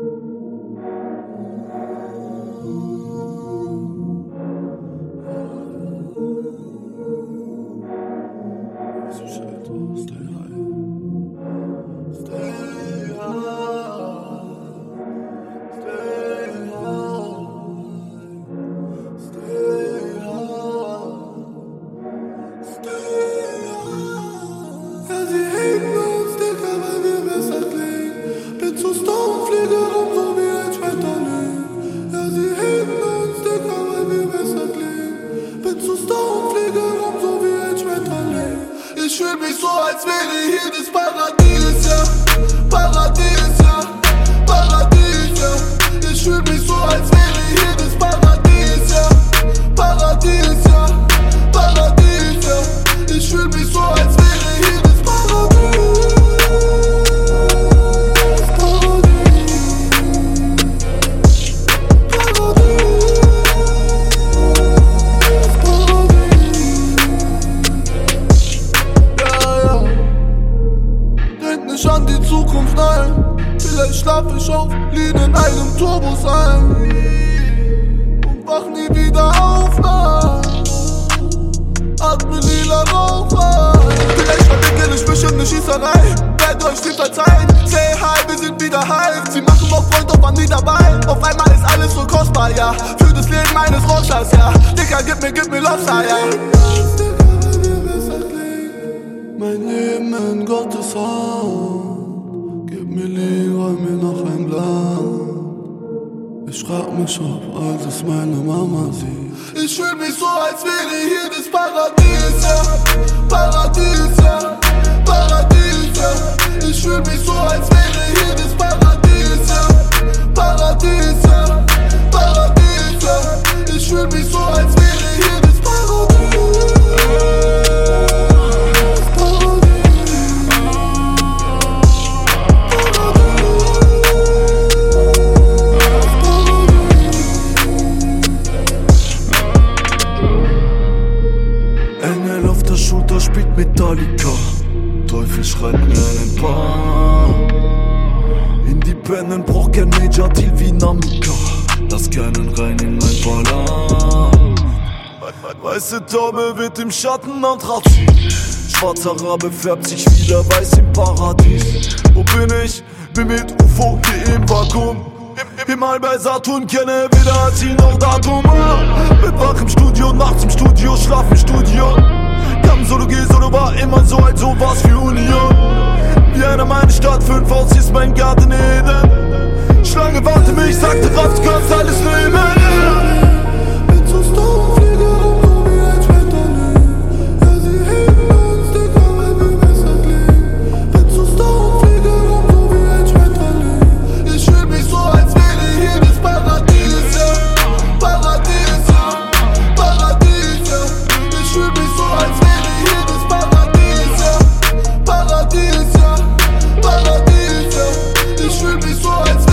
Cause you hate me. sitzt da und fliege rum, so wie ein Schmetterling. Ich fühl mich so, als wäre hier das Paradies, ja. mich an die Zukunft ein. Vielleicht schlaf ich auf, lieg in einem Turbos ein. Und wach nie wieder auf, nein. Atme lila Rauch ein. Vielleicht verwickel ich mich in ne Schießerei. Werd euch viel verzeihen. Say hi, wir sind wieder heil. Sie machen auch Freund, doch waren nie dabei. Auf einmal ist alles so kostbar, ja. Für das Leben meines Rosters, ja. Dicker, gib mir, gib mir Lobster, ja mein Leben in Gottes Hand. Gib mir Leroy mir noch ein Blatt. Ich frag mich, ob alles meine Mama sieht. Ich fühl mich so, als wäre hier das Paradies, ja. Paradies, ja. Metallica. Teufel schreibt mir einen Bar Independent braucht kein Major Deal wie Namika Lass keinen rein in mein Ballard Weiße Taube wird im Schatten antrazieren Schwarzer Rabe färbt sich wieder weiß im Paradies. Wo bin ich? Bin mit UFO wie im Vakuum. Im, im bei Saturn kenne weder Ziel noch Datum. Bin wach im Studio, nachts im Studio, schlaf im Studio sowas wie Union. Wie einer meine Stadt, fünf aus ist mein Garten Eden. Schlange warte mich, sagte Raps, kannst alles nehmen. so als